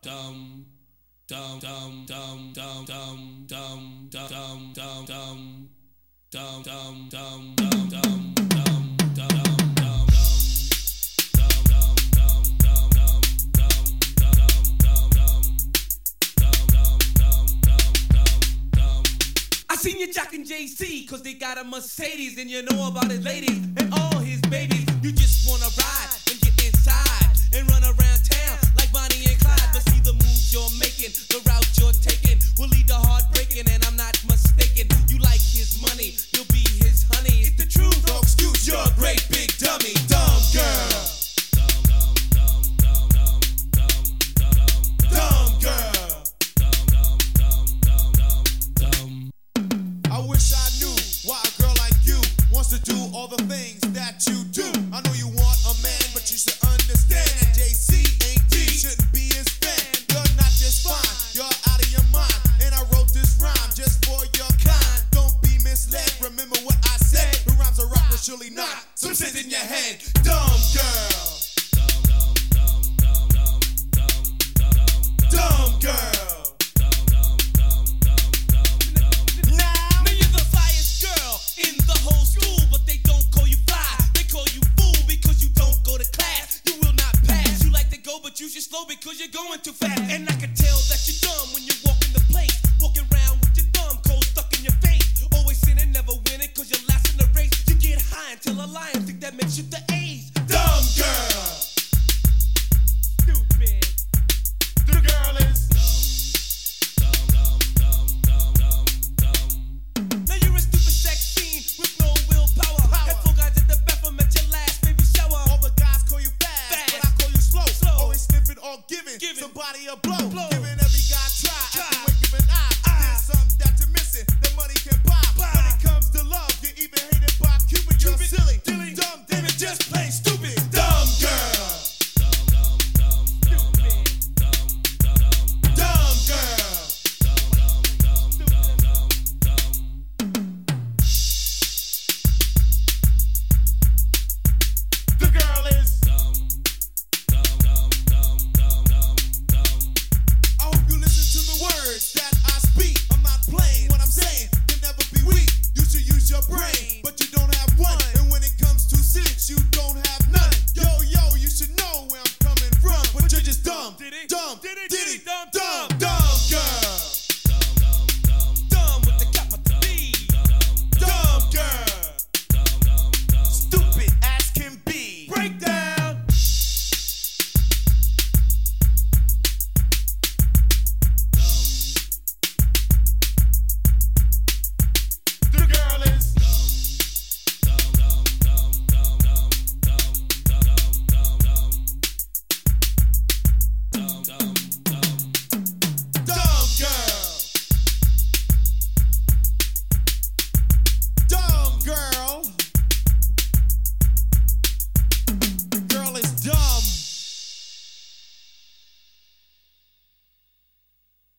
dum dum dum dum dum dum dum dum dum dum dum dum dum dum dum dum dum seen you jocking JC, cause they got a Mercedes, and you know about his ladies and all his babies. You just wanna ride do all the things that you do. I know you want a man, but you should understand that JC ain't D. Shouldn't be his fan. You're not just fine, you're out of your mind. And I wrote this rhyme just for your kind. Don't be misled, remember what I said. The rhymes are rock, but surely not. Some shit in your head, dumb girl. Slow because you're going too fast. And I can tell that you're dumb when you walk in the place. Walking around with your thumb cold stuck in your face. Always sinning, never winning because you're last in the race. You get high until a lion think that makes you the A's. Dumb girl. Giving, Giving. somebody a blow. Blow. Giving every guy try, Try. after wink, giving